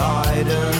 Poseidon